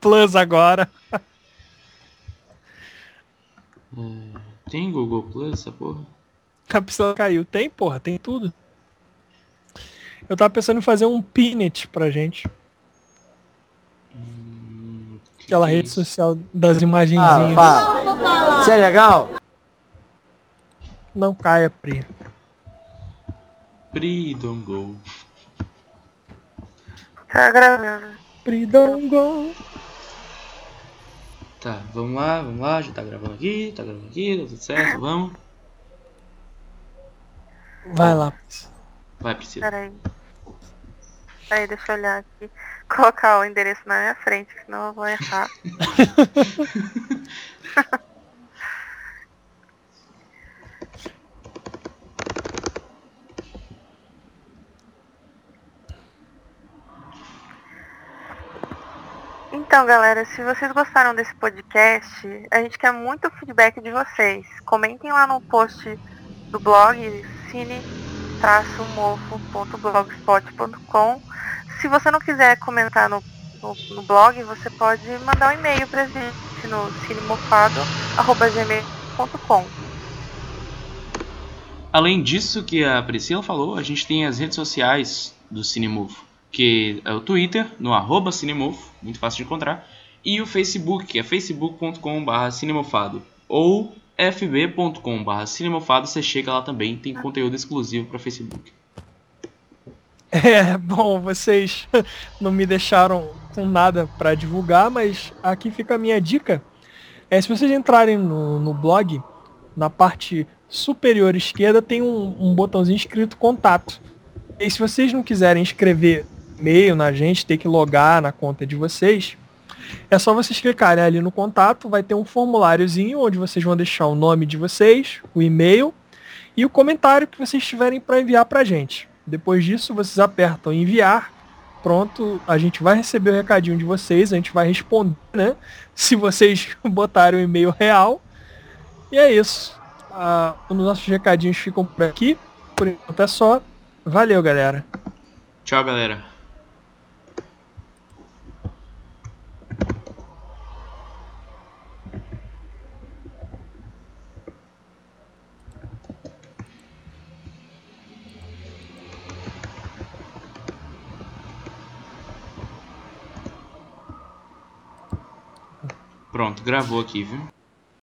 Plus agora. É, tem Google Plus essa porra? A pessoa caiu. Tem, porra, tem tudo. Eu tava pensando em fazer um Pinet pra gente. Hum, que Aquela que é rede isso? social das Ah, imagenzinhas. fala. Isso é legal? Não caia, Pri. Pri, don't go. Tá gravando. Pri, don't go. Tá, vamos lá, vamos lá, já tá gravando aqui, tá gravando aqui, tá tudo certo, vamos. Vai lá. Vai, Priscila. Peraí. Aí, deixa eu olhar aqui. Colocar o endereço na minha frente, senão eu vou errar. Então, galera, se vocês gostaram desse podcast, a gente quer muito feedback de vocês. Comentem lá no post do blog cine-mofo.blogspot.com. Se você não quiser comentar no, no, no blog, você pode mandar um e-mail pra gente no cinemofado.gmail.com. Além disso que a Priscila falou, a gente tem as redes sociais do Cinemove, que é o Twitter, no arroba Cinemove, muito fácil de encontrar, e o Facebook, que é facebook.com.br cinemofado, ou fb.com.br cinemofado, você chega lá também, tem conteúdo exclusivo para Facebook. É, bom, vocês não me deixaram com nada pra divulgar, mas aqui fica a minha dica. É, se vocês entrarem no, no blog, na parte superior esquerda tem um, um botãozinho escrito contato. E se vocês não quiserem escrever e-mail na gente, ter que logar na conta de vocês, é só vocês clicarem ali no contato, vai ter um formuláriozinho onde vocês vão deixar o nome de vocês, o e-mail e o comentário que vocês tiverem para enviar pra gente. Depois disso, vocês apertam enviar. Pronto, a gente vai receber o recadinho de vocês, a gente vai responder, né? Se vocês botarem o e-mail real. E é isso. Ah, os nossos recadinhos ficam por aqui. Por enquanto é só. Valeu, galera. Tchau, galera. Pronto, gravou aqui, viu?